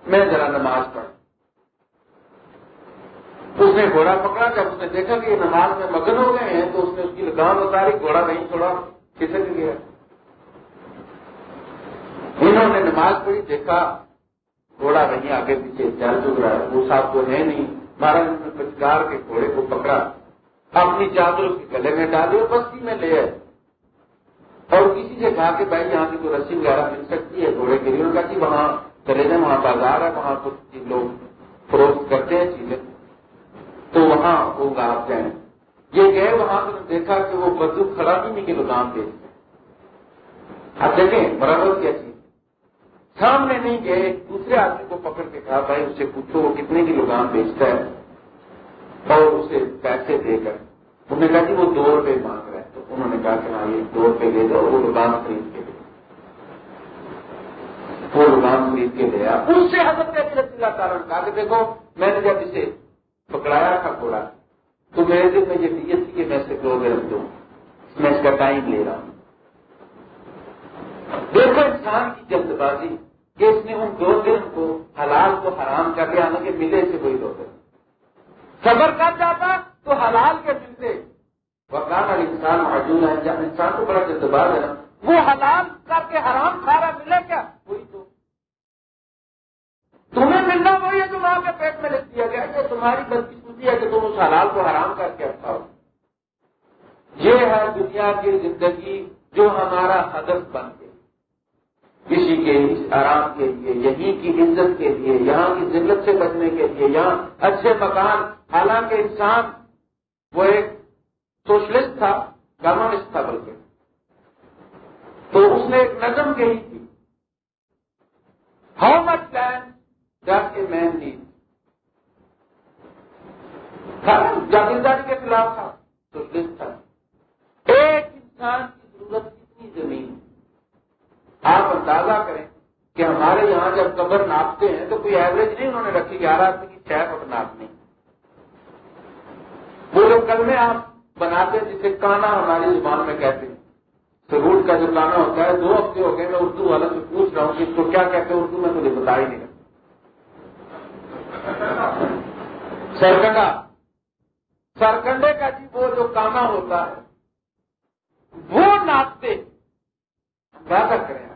میں ذرا نماز پڑھ اس نے گھوڑا پکڑا، جب اس نے دیکھا کہ یہ نماز میں مگن ہو گئے ہیں، تو اس نے اس کی لگام اتاری، گھوڑا نہیں چھوڑا کسے گیا۔ انہوں نے نماز پڑھی، دیکھا، گھوڑا نہیں، آگے پیچھے چل چک رہا ہے۔ وہ صاحب کو ہے نہیں۔ مہاراج نے پچکار کے گھوڑے کو پکڑا، اپنی چادر اس کے گلے میں ڈالی اور بستی میں لے آئے۔ اور کسی سے کہا کہ بھائی، یہاں سے کوئی رسی وغیرہ مل سکتی ہے گھوڑے کے لیے؟ ان کا کہ وہاں چلے جائیں وہاں بازار ہے، وہاں کچھ لوگ فروخت کرتے ہیں، چیزیں۔ تو وہاں وہ آپ جائیں۔ یہ گئے وہاں تو دیکھا کہ وہ بدو کھڑا بھی نہیں، کہ دکان پہ آپ دیکھیں برابر کیا چیز۔ سامنے نہیں گئے، دوسرے آدمی کو پکڑ کے کہا، بھائی اسے پوچھو وہ کتنے کی دکان بیچتا ہے۔ اور اسے پیسے دے کر۔ انہوں نے کہا جی وہ دو روپے مانگ رہا ہے۔ تو انہوں نے کہا کہ ہاں یہ دو روپے لے دو، وہ دکان خرید کے لے وہ دکان خرید کے لیا اس سے حضرت اللہ تعالیٰ نے کہا کہ دیکھو، میں نے جب اسے پکڑایا تھا تھوڑا تو میرے دن میں یہ نیت تھی کہ میں اسے دو گرم دوں۔ میں اس کا ٹائم لے رہا ہوں۔ دیکھو انسان کی جلد بازی کہ اس نے ان دو دن کو حلال کو حرام کر لیا کہ ملے سے کوئی دو دن صبر کر جاتا تو حلال کے ملتے۔ وکان اور انسان موجود ہے جب انسان کو بڑا جلد باز ہے وہ حلال کر کے حرام کھا رہا ملے کیا؟ وہی تو تمہیں ملنا وہی ہے جو ماں کے پیٹ میں لکھ دیا گیا کہ تمہاری بدقسمتی ہے کہ تم اس حلال کو حرام کر کے اٹھاؤ یہ ہے دنیا کی زندگی جو ہمارا ہدف بن گئی۔ کسی کے آرام کے لیے یہیں کی عزت کے لیے، یہاں کی ذلت سے بچنے کے لیے، یہاں اچھے مکان۔ حالانکہ انسان وہ ایک سوشلسٹ تھا کمسٹ تھا بلکہ۔ تو اس نے ایک نظم کہی تھی۔ ہاؤ مچ لینڈ جب کے مین جاگیرداری کے خلاف تھا سوشلسٹ تھا، ایک انسان کی ضرورت کتنی زمین آپ اندازہ کریں کہ ہمارے یہاں جب قبر ناپتے ہیں، تو کوئی ایوریج نہیں انہوں نے رکھی، گیارہ آدمی کی چھ فٹ ناپنی وہ لوگ کل میں آپ بناتے ہیں، جسے کانا ہماری زبان میں کہتے ہیں۔ روٹ کا جو کانا ہوتا ہے، دو ہفتے ہو گئے، میں اردو والا سے پوچھ رہا ہوں کہ اس کو کیا کہتے ہیں، اردو میں مجھے بتا ہی نہیں سرکنڈا۔ سرکنڈے کا جی وہ جو کانا ہوتا ہے، وہ ناپتے۔ کر کریں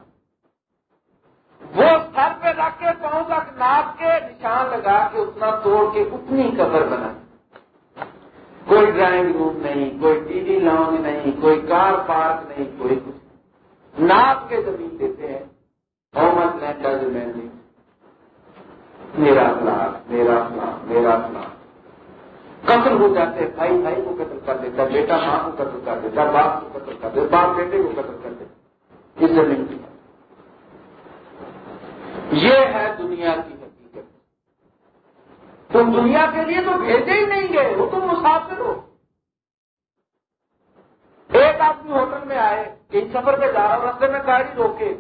وہ سر پہ رکھ کے پاؤں تک ناپ کے نشان لگا کے اتنا توڑ کے اتنی قبر بنا۔ کوئی ڈرائنگ روم نہیں، کوئی ٹی وی لاؤنج نہیں، کوئی کار پارک نہیں، کوئی کچھ۔ ناپ کے زمین دیتے ہیں۔ محمد لینڈا زمین میرا اخلاق میرا اخلاق میرا اخلاق۔ قتل ہو جاتے ہیں، بھائی بھائی کو قتل کر دیتا بیٹا ماں کو قتل کر دیتا باپ کو قتل کر دیتا باپ بیٹے کو قتل کر دیتا اس زمین کی یہ ہے دنیا کی حقیقت۔ تم دنیا کے لیے تو بھیجے ہی نہیں گئے، وہ تم مسافر ہو۔ ایک آدمی ہوٹل میں آئے کہ سفر پہ جا رہا رستے میں گاڑی روکے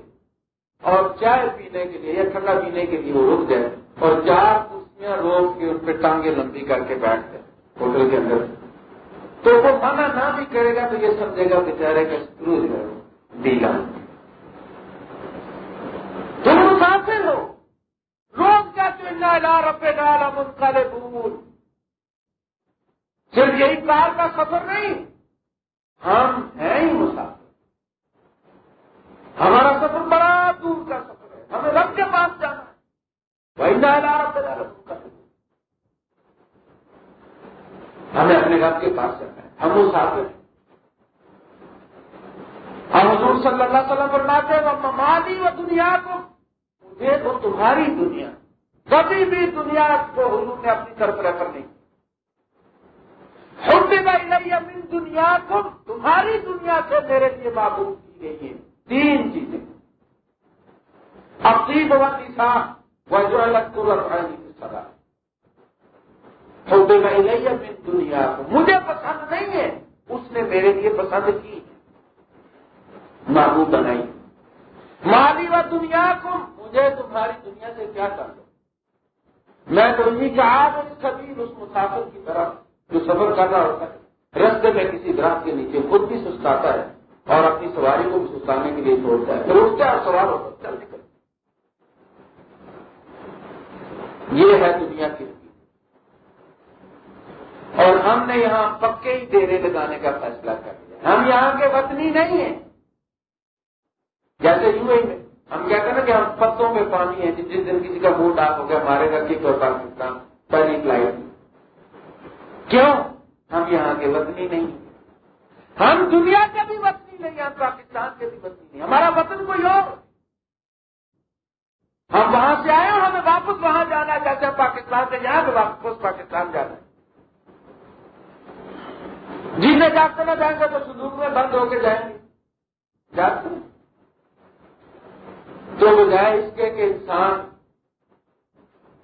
اور چائے پینے کے لیے یا ٹھنڈا پینے کے لیے وہ رک جائے اور چار کرسیاں روک کے ان پہ ٹانگیں لمبی کر کے بیٹھ گئے۔ ہوٹل کے اندر۔ تو وہ منع نہ بھی کرے گا تو یہ سمجھے گا بےچارے کا اسکرو جو ہے ڈیلا تم مسافر ہو۔ روز کیا لا ربے ڈالا منقل بھول صرف یہی کار کا سفر نہیں، ہم ہیں ہی مسافر۔ ہمارا سفر بڑا دور کا سفر ہے، ہمیں رب کے پاس جانا ہے۔ وہی لا رب ڈالا ہمیں اپنے رب کے پاس جانا ہے۔ ہم مسافر ہیں۔ ہم حضور صلی اللہ علیہ وسلم فرماتے ہیں وہ ممالی و دنیا کو یہ تو تمہاری دنیا کبھی بھی دنیا کو حضور نے اپنی طرف ریفر نہیں۔ خود بھی امین دنیا کو تمہاری دنیا سے میرے لیے معبود کی گئی ہے تین چیزیں۔ اپنی بہت نشان وہ جو الگ تو رکھائی سزا خود بھی دنیا کو۔ مجھے پسند نہیں ہے۔ اس نے میرے لیے پسند کی۔ معبود بنائی۔ مالی و دنیا کو۔ مجھے تمہاری دنیا سے کیا کر دو میں تو انہیں کا آج کبھی اس مسافر کی طرف جو سفر کر رہا ہوتا ہے، رستے میں کسی درخت کے نیچے خود بھی سستاتا ہے اور اپنی سواری کو بھی سستانے کے لیے چھوڑتا ہے۔ پھر اس کا سوال ہوتا ہے۔ چل نکل۔ یہ ہے دنیا کی اور ہم نے یہاں پکے ہی ڈیرے لگانے کا فیصلہ کر لیا ہم یہاں کے وطنی نہیں ہیں۔ جیسے یو اے میں ہم کہتے ہیں کہ ہم پتوں میں پانی ہے جس دن کسی کا موڈ آف ہو گیا، ہمارے گھر کی کوئی پاکستان پہلی فلائٹ کیوں؟ ہم یہاں کے وطنی نہیں ہم دنیا کے بھی وطنی نہیں، ہم پاکستان کے بھی وطنی نہیں۔ ہمارا وطن کوئی اور۔ ہم وہاں سے آئے اور ہمیں واپس وہاں جانا ہے۔ جیسے ہم پاکستان سے جائیں تو واپس پاکستان جانا ہے۔ جیتے جاگتے نہ جائیں گے تو سندوق میں بند ہو کے جائیں گے۔ جاتے تو بجائے اس کے کہ انسان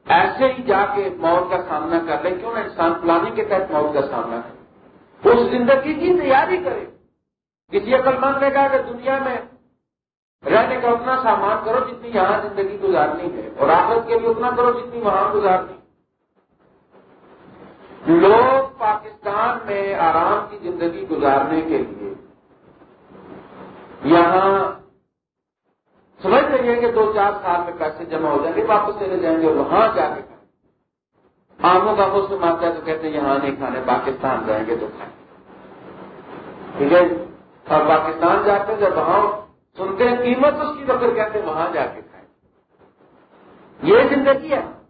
ایسے ہی جا کے موت کا سامنا کر لے، کیوں نہ انسان پلاننگ کے تحت موت کا سامنا کرے۔ اس زندگی کی تیاری کرے۔ کسی عقل مند نے کہا کہ دنیا میں رہنے کا اتنا سامان کرو جتنی یہاں زندگی گزارنی ہے، اور آخرت کے لیے اتنا کرو جتنی وہاں گزارنی لوگ پاکستان میں آرام کی زندگی گزارنے کے لیے یہاں سمجھ رہی ہے کہ دو چار سال میں پیسے جمع ہو جائیں گے، واپس چلے جائیں گے وہاں جا کے کھائیں آموں کا موسم آتا ہے تو کہتے ہیں، یہاں نہیں کھانے، پاکستان جائیں گے تو کھائیں۔ ٹھیک ہے؟ اور پاکستان جاتے جب وہاں سنتے ہیں، قیمت اس کی تو پھر کہتے ہیں، وہاں جا کے کھائیں۔ یہ زندگی ہے۔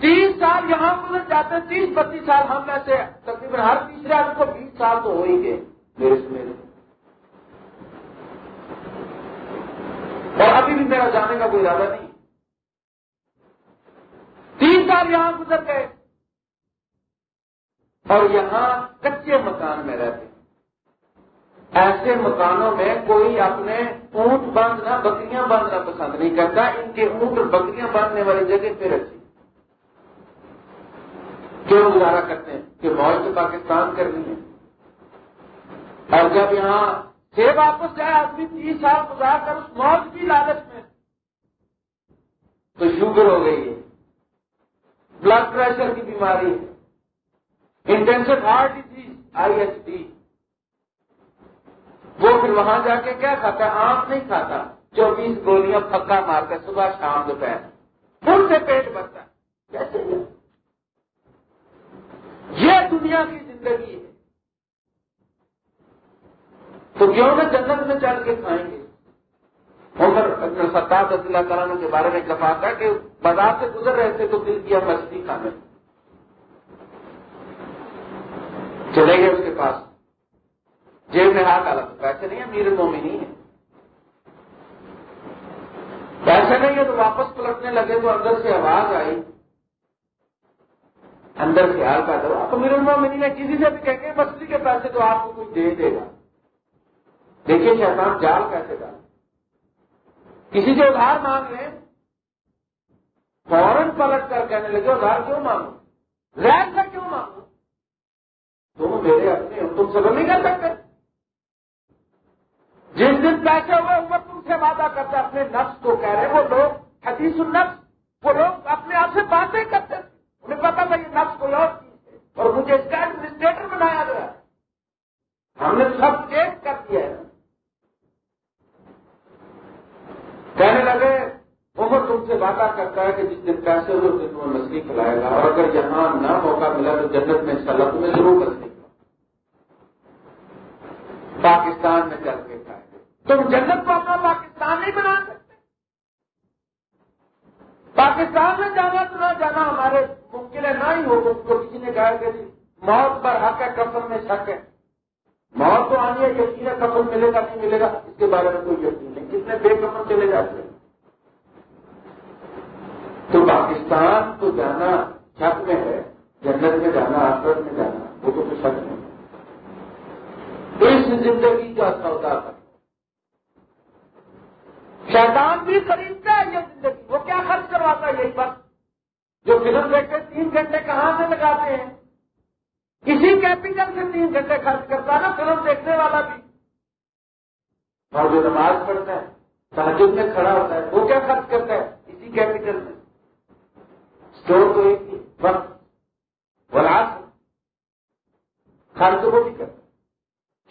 تیس سال یہاں گزر جاتے ہیں، تیس بتیس سال ہم میں سے تقریباً ہر تیسرے آدمی کو بیس سال تو ہو ہی گئے میرے سے اور ابھی بھی میرا جانے کا کوئی ارادہ نہیں۔ تین سال یہاں گزر گئے۔ اور یہاں کچے مکان میں رہتے۔ ایسے مکانوں میں کوئی اپنے اونٹ باندھنا بکریاں باندھنا پسند نہیں کرتا۔ ان کے اونٹ بکریاں باندھنے والی جگہ پھر اچھی کیوں گزارا کرتے ہیں؟ کہ موج تو پاکستان کرنی ہے اور جب یہاں سے واپس جائے آدمی تیس سال گزار کر اس موت کی لالچ میں، تو شوگر ہو گئی ہے بلڈ پریشر کی بیماری ہے intensive heart disease I H D وہ پھر وہاں جا کے کیا کھاتا ہے؟ آنکھ نہیں کھاتا۔ چوبیس گولیاں پکا مار کر صبح شام دوپہر پھر سے پیٹ بھرتا ہے۔ کیسے؟ یہ دنیا کی زندگی ہے۔ تو کیوں نہ جنت میں چل کے کھائیں گے۔ عمر اپنے ستار اللہ تعالیٰ کے بارے میں کہا تھا کہ بازار سے گزر رہے تھے تو دل کیا مچھلی کھانے چلے گئے اس کے پاس۔ جیب میں ہاتھ ڈالا پیسے نہیں ہے میرے مومی نہیں ہے پیسے نہیں ہے تو واپس پلٹنے لگے تو اندر سے آواز آئی۔ اندر خیال پیدا ہوا تو میرے میں نہیں کسی سے بھی کہیں گے مچھلی کے پیسے تو آپ کو کچھ دے دے گا۔ دیکھیے شیطان جال کیسے ڈال کسی سے ادھار مانگ لیں، فوراً پلٹ کر کہنے لگے، ادھار کیوں مانگو؟ رین کا کیوں مانگو؟ تم میرے اپنے تم سب نہیں کر سکتے۔ جس دن پیسے ہوئے وہ تم سے وعدہ کرتے اپنے نفس کو کہہ رہے وہ لوگ حدیث النفس، وہ لوگ اپنے آپ سے باتیں کرتے انہیں پتا تھا یہ نفس کو لوگ اور مجھے اس کا ایڈمنسٹریٹر بنایا گیا۔ ہم نے سب چیک کر دیا ہے۔ کہنے لگے، عمر تم سے وعدہ کرتا ہے کہ جس دن پیسے ہوئے اس دن وہ مچھلی کھلائے گا۔ اور اگر یہاں نہ موقع ملا تو جنت میں سلط میں ضرور مچھلی پاکستان میں چل کے کھائے تم جنت کو اپنا پاکستان نہیں بنا سکتے پاکستان میں جانا تو نہ جانا، ہمارے ممکن ہے نہ ہی ہو، اس کو کسی نے کہا کہ جی، موت پر حق ہے، کفن میں شک ہے۔ موت تو آنی ہے، یقین ہے، کفن ملے گا، نہیں ملے گا، اس کے بارے میں کوئی یقین نہیں۔ کتنے بے کفن چلے جاتے تو پاکستان تو جانا شک میں ہے، جنت میں جانا آسر میں جانا، وہ تو کچھ شک نہیں اس زندگی کا سودا تھا۔ شیطان بھی خریدتا ہے یہ زندگی۔ وہ کیا خرچ کرواتا ہے یہی بات جو فلم دیکھتے تین گھنٹے کہاں سے لگاتے ہیں؟ کسی کیپیٹل سے تین گھنٹے خرچ کرتا ہے نا فلم دیکھنے والا بھی۔ اور جو نماز پڑھتا ہے تحجد میں کھڑا ہوتا ہے، وہ کیا خرچ کرتا ہے؟ اسی کیپیٹل میں۔ اسٹور تو ایک وقت خرچ۔ وہ بھی کرتا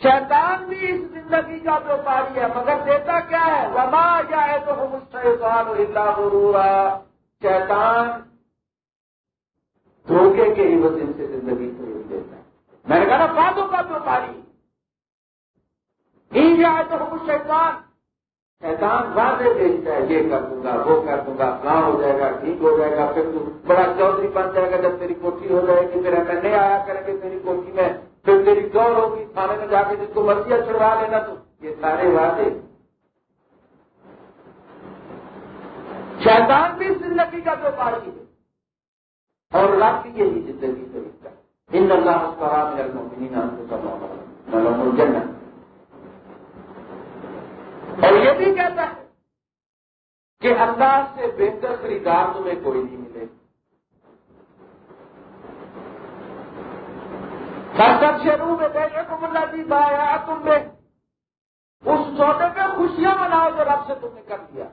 شیطان بھی اس زندگی کا ویوپاری ہے، مگر دیتا کیا ہے؟ وما یا ہے تو ہم شیطان اللہ غرورا۔ شیطان دھوکے کے ہی وجہ سے زندگی خرید دیتا ہے۔ میں نے کہا نا فادوں کا ویوپاری ہی جائے تو ہم شیطان شیطان واضح بیچتا ہے، یہ کر دوں گا، وہ کر دوں گا، فلاں ہو جائے گا، ٹھیک ہو جائے گا، پھر تو بڑا چودھری بن جائے گا جب تیری کوٹھی ہو جائے گی، پھر ایم ایل اے آیا کریں گے تیری کوٹھی میں۔ پھر تیری دور ہوگی، تھانے میں جا کے جس کو مرضیاں چڑھوا لینا تو۔ یہ سارے وعدے۔ شیطان بھی زندگی کا جو پارٹی ہے۔ اور رب بھی یہی زندگی طریقہ ان اللہ خراب جنت اور یہ بھی کہتا ہے کہ اللہ سے بہتر خریدار تمہیں کوئی نہیں ملے۔ سب شروع میں بیٹھے کو ملا جی بایا تم نے اس سودے پہ خوشیاں مناؤ جو رب سے تم نے کر دیا۔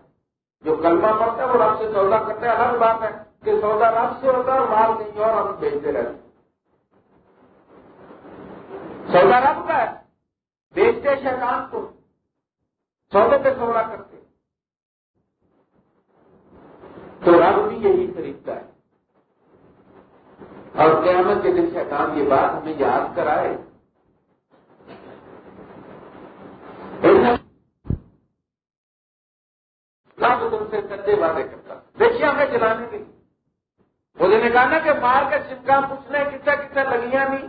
جو کلمہ پڑتا ہے، وہ رب سے سودا کرتے ہیں الگ بات ہے کہ سودا رب سے ہوتا ہے اور مال نہیں اور ہم بیچتے رہتے سودا رب کا ہے، بیچتے شیطان کو۔ سودے پہ سودا کرتے تو رب بھی یہی خریدتا ہے۔ اور قیامت کے دن شیطان یہ بات ہمیں یاد کرائے۔ رب تم سے سچے وعدے کرتا۔ دیکھیے ہمیں چلانے کے لیے۔ نے کہا نا کہ مار کے چمکا پوچھنے کتنا کتنا لگیاں نہیں۔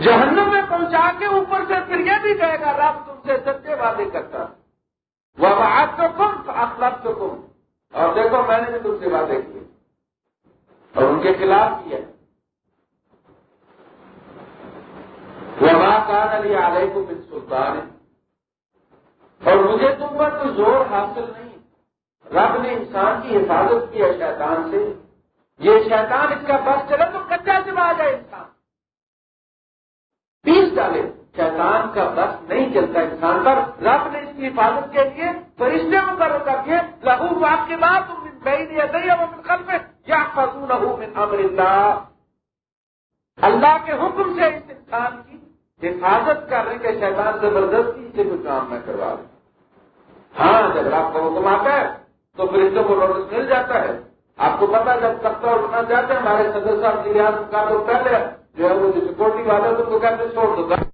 جہنم میں پہنچا کے اوپر سے پھر یہ بھی کہے گا، رب تم سے سچے وعدے کرتا۔ وہ آپ تو کم اخلاق تو کم اور دیکھو میں نے بھی تم سے وعدے کیے۔ اور ان کے خلاف کیا وہ کان علی علیہ کو بن سلطان۔ ہے اور مجھے تم پر کوئی زور حاصل نہیں۔ رب نے انسان کی حفاظت کی ہے شیطان سے۔ یہ شیطان اس کا بس چلے تو کچا چلا جائے انسان۔ پیس ڈالے۔ شیطان کا بس نہیں چلتا۔ انسان پر رب نے اس کی حفاظت کے لیے فرشتے مقرر کر دیے لہو باپ کے بعد تم دیا وہ کل میں یا فضو من امر اللہ. اللہ کے حکم سے اس انسان کی، حفاظت کرنے کے شیطان زبردستی سے کوئی کام نہ کروا دیں ہاں جب آپ کا حکم آتا ہے، تو پھر اس کو نوٹس مل جاتا ہے۔ آپ کو پتا جب تختہ اٹھنا چاہتے ہیں، ہمارے صدر صاحب کا تو پہلے جو ہے، وہ سیکورٹی والے تو کہتے چھوڑ دو